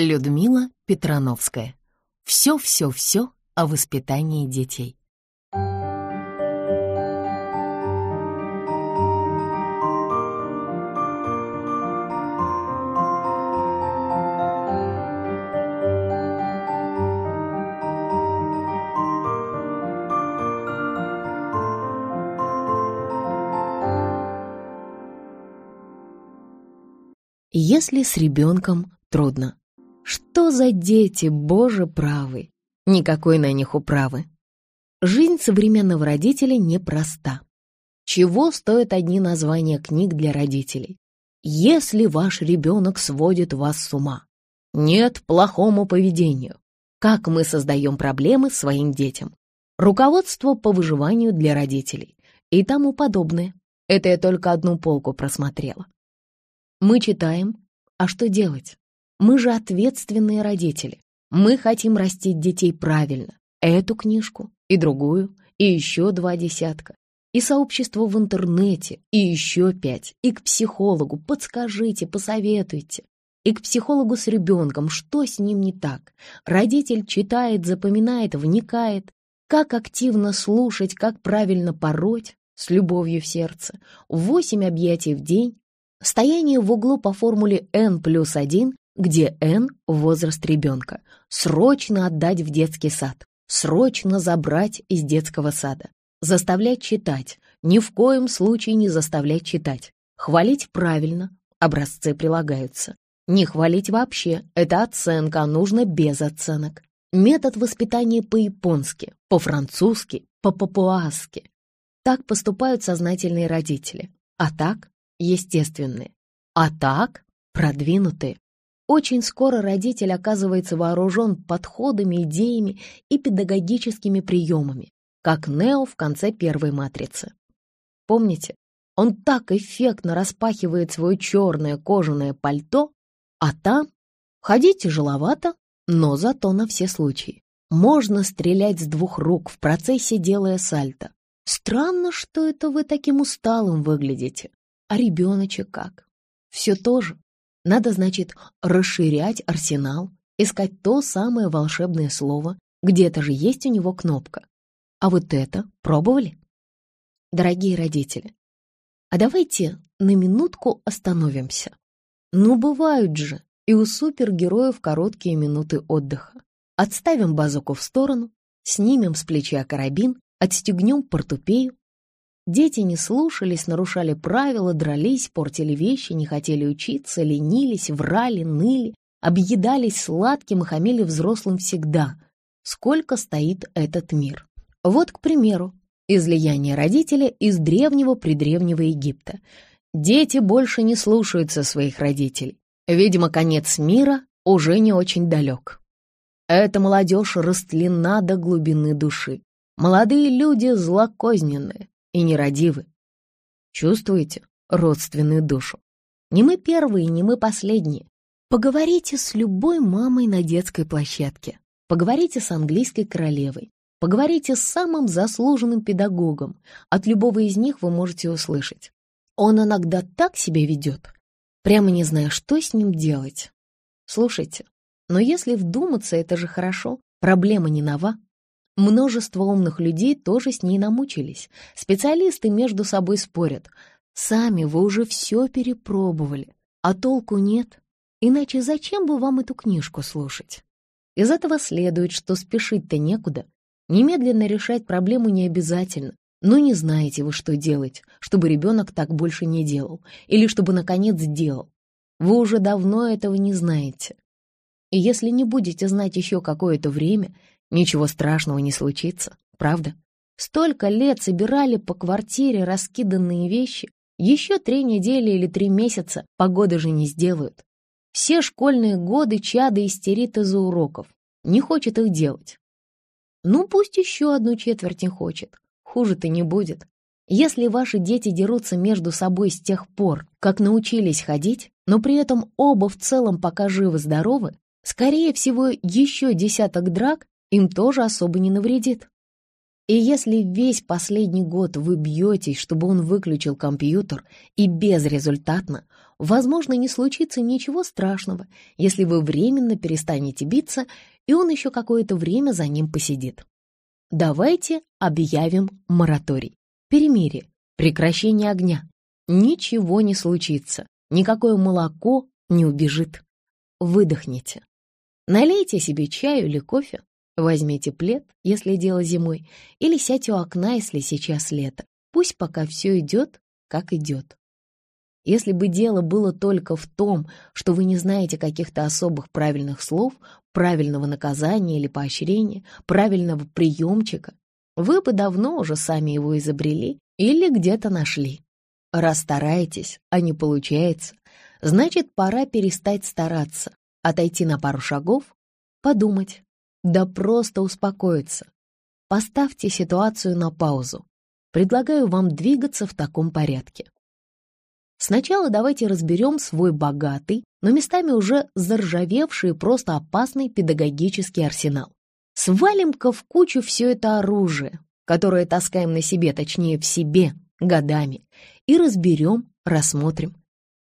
Людмила Петрановская. Все-все-все о воспитании детей. Если с ребенком трудно. Что за дети, боже правый? Никакой на них управы. Жизнь современного родителя непроста. Чего стоят одни названия книг для родителей? Если ваш ребенок сводит вас с ума. Нет плохому поведению. Как мы создаем проблемы своим детям. Руководство по выживанию для родителей и тому подобное. Это я только одну полку просмотрела. Мы читаем, а что делать? Мы же ответственные родители. Мы хотим растить детей правильно. Эту книжку и другую, и еще два десятка. И сообщество в интернете, и еще пять. И к психологу. Подскажите, посоветуйте. И к психологу с ребенком, что с ним не так. Родитель читает, запоминает, вникает. Как активно слушать, как правильно пороть с любовью в сердце. Восемь объятий в день, Стояние в углу по формуле n плюс 1, где n – возраст ребенка. Срочно отдать в детский сад. Срочно забрать из детского сада. Заставлять читать. Ни в коем случае не заставлять читать. Хвалить правильно. Образцы прилагаются. Не хвалить вообще. Это оценка, а нужно без оценок. Метод воспитания по-японски, по-французски, по-папуасски. Так поступают сознательные родители. А так естественные, а так продвинутые. Очень скоро родитель оказывается вооружен подходами, идеями и педагогическими приемами, как Нео в конце первой матрицы. Помните, он так эффектно распахивает свое черное кожаное пальто, а там ходить тяжеловато, но зато на все случаи. Можно стрелять с двух рук, в процессе делая сальто. Странно, что это вы таким усталым выглядите. А ребеночек как? Все то же. Надо, значит, расширять арсенал, искать то самое волшебное слово. Где-то же есть у него кнопка. А вот это пробовали? Дорогие родители, а давайте на минутку остановимся. Ну, бывают же и у супергероев короткие минуты отдыха. Отставим базуку в сторону, снимем с плеча карабин, отстегнем портупею, Дети не слушались, нарушали правила, дрались, портили вещи, не хотели учиться, ленились, врали, ныли, объедались сладким и хамели взрослым всегда. Сколько стоит этот мир? Вот, к примеру, излияние родителя из древнего-предревнего Египта. Дети больше не слушаются своих родителей. Видимо, конец мира уже не очень далек. Эта молодежь растлена до глубины души. Молодые люди злокозненные, и нерадивы. Чувствуете родственную душу? Не мы первые, не мы последние. Поговорите с любой мамой на детской площадке. Поговорите с английской королевой. Поговорите с самым заслуженным педагогом. От любого из них вы можете услышать. Он иногда так себя ведет, прямо не зная, что с ним делать. Слушайте, но если вдуматься, это же хорошо. Проблема не нова, Множество умных людей тоже с ней намучились. Специалисты между собой спорят. Сами вы уже все перепробовали, а толку нет. Иначе зачем бы вам эту книжку слушать? Из этого следует, что спешить-то некуда. Немедленно решать проблему не обязательно. Но не знаете вы, что делать, чтобы ребенок так больше не делал, или чтобы, наконец, сделал. Вы уже давно этого не знаете. И если не будете знать еще какое-то время, Ничего страшного не случится, правда? Столько лет собирали по квартире раскиданные вещи, еще три недели или три месяца погоды же не сделают. Все школьные годы чада истерит из-за уроков, не хочет их делать. Ну, пусть еще одну четверть не хочет, хуже-то не будет. Если ваши дети дерутся между собой с тех пор, как научились ходить, но при этом оба в целом пока живы-здоровы, скорее всего, еще десяток драк им тоже особо не навредит. И если весь последний год вы бьетесь, чтобы он выключил компьютер, и безрезультатно, возможно, не случится ничего страшного, если вы временно перестанете биться, и он еще какое-то время за ним посидит. Давайте объявим мораторий, перемирие, прекращение огня. Ничего не случится, никакое молоко не убежит. Выдохните. Налейте себе чаю или кофе, возьмите плед, если дело зимой, или сядьте у окна, если сейчас лето. Пусть пока все идет, как идет. Если бы дело было только в том, что вы не знаете каких-то особых правильных слов, правильного наказания или поощрения, правильного приемчика, вы бы давно уже сами его изобрели или где-то нашли. Раз стараетесь, а не получается, значит, пора перестать стараться, отойти на пару шагов, подумать, да просто успокоиться. Поставьте ситуацию на паузу. Предлагаю вам двигаться в таком порядке. Сначала давайте разберем свой богатый, но местами уже заржавевший и просто опасный педагогический арсенал. Свалим-ка в кучу все это оружие, которое таскаем на себе, точнее в себе, годами, и разберем, рассмотрим.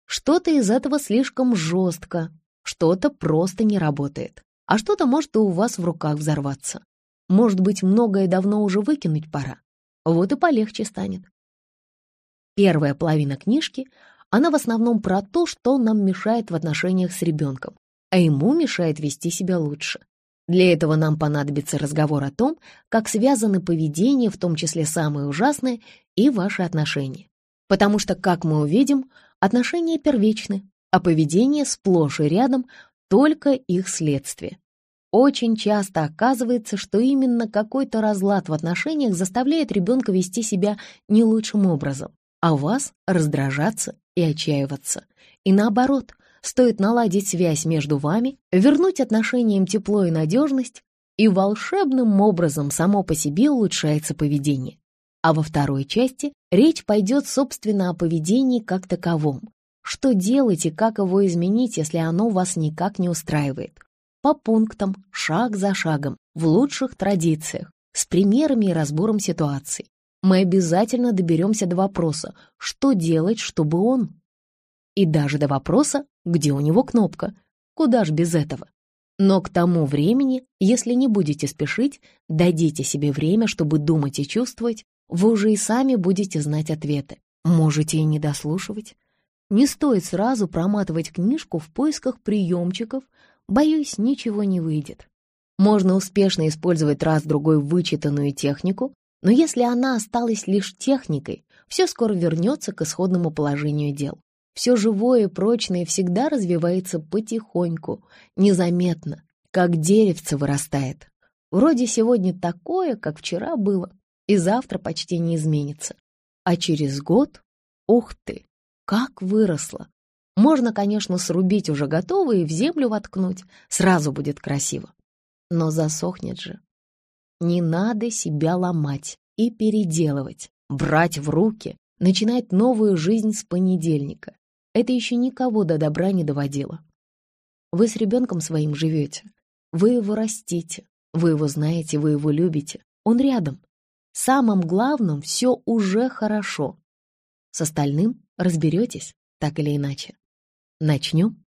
Что-то из этого слишком жестко, что-то просто не работает, а что-то может и у вас в руках взорваться. Может быть, многое давно уже выкинуть пора. Вот и полегче станет. Первая половина книжки, она в основном про то, что нам мешает в отношениях с ребенком, а ему мешает вести себя лучше. Для этого нам понадобится разговор о том, как связаны поведение, в том числе самые ужасные, и ваши отношения. Потому что, как мы увидим, отношения первичны, а поведение сплошь и рядом только их следствие. Очень часто оказывается, что именно какой-то разлад в отношениях заставляет ребенка вести себя не лучшим образом а вас раздражаться и отчаиваться. И наоборот, стоит наладить связь между вами, вернуть отношениям тепло и надежность, и волшебным образом само по себе улучшается поведение. А во второй части речь пойдет, собственно, о поведении как таковом. Что делать и как его изменить, если оно вас никак не устраивает? По пунктам, шаг за шагом, в лучших традициях, с примерами и разбором ситуаций мы обязательно доберемся до вопроса, что делать, чтобы он... И даже до вопроса, где у него кнопка, куда ж без этого. Но к тому времени, если не будете спешить, дадите себе время, чтобы думать и чувствовать, вы уже и сами будете знать ответы. Можете и не дослушивать. Не стоит сразу проматывать книжку в поисках приемчиков, боюсь, ничего не выйдет. Можно успешно использовать раз-другой вычитанную технику, но если она осталась лишь техникой, все скоро вернется к исходному положению дел. Все живое и прочное всегда развивается потихоньку, незаметно, как деревце вырастает. Вроде сегодня такое, как вчера было, и завтра почти не изменится. А через год, ух ты, как выросло! Можно, конечно, срубить уже готовое и в землю воткнуть, сразу будет красиво. Но засохнет же. Не надо себя ломать и переделывать, брать в руки, начинать новую жизнь с понедельника. Это еще никого до добра не доводило. Вы с ребенком своим живете, вы его растите, вы его знаете, вы его любите, он рядом. Самым главным все уже хорошо. С остальным разберетесь, так или иначе. Начнем?